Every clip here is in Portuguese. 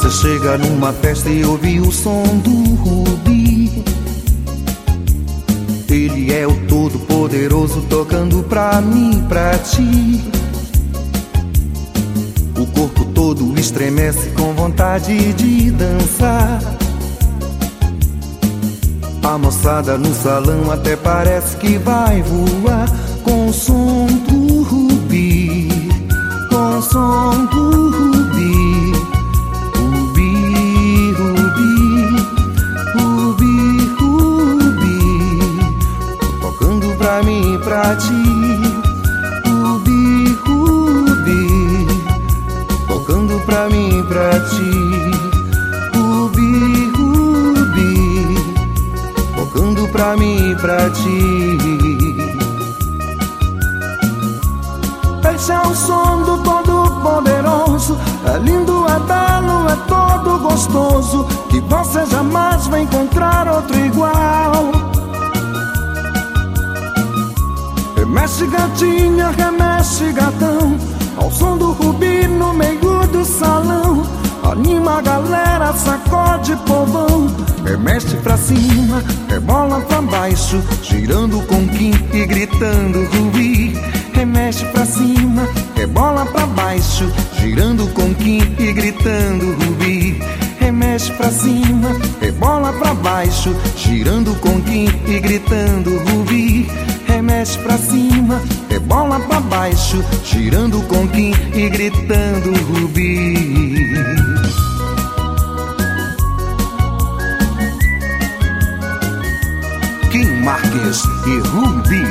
Você chega numa festa e ouve o som do rubi. Ele é o todo-poderoso tocando pra mim, pra ti. O corpo todo estremece com vontade de dançar. A moçada no salão até parece que vai voar com o som do pra mim e pra ti, rubi, rubi, tocando pra mim e pra ti, rubi, rubi, tocando pra mim e pra ti. Esse é o som do Todo-Poderoso. É lindo, é Remexe gatinha, remexe gatão. Ao som do rubi no meio do salão. Anima a galera, sacode povão. Remexe pra cima, rebola pra baixo, girando com Kim e gritando rubi. Remexe pra cima, rebola pra baixo, girando com Kim e gritando rubi. Remexe pra cima, rebola pra baixo, girando com Kim e gritando pra cima, rebola pra baixo, girando com Kim e gritando rubi. Kim Marques e Rubi.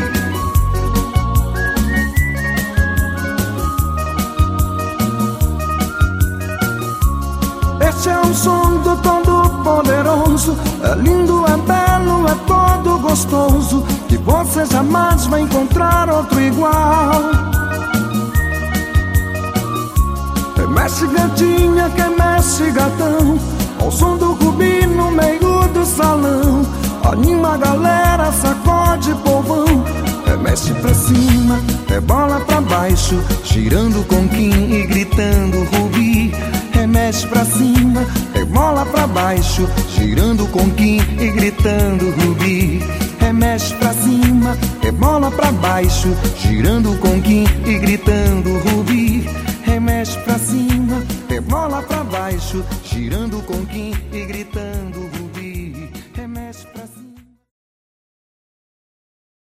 Este é o som do Todo-Poderoso. É lindo, é belo, é todo gostoso. Que você jamais vai encontrar outro igual. Remexe gatinha, remexe gatão. Ao som do rubi no meio do salão. Anima a galera, sacode povão. Remexe pra cima, rebola pra baixo, girando com Kim e gritando rubi. Remexe pra cima, rebola pra baixo, girando com Kim e gritando rubi. Remexe pra cima, rebola pra baixo, girando com Kim e gritando rubi. Remexe pra cima, rebola pra baixo, girando com Kim e gritando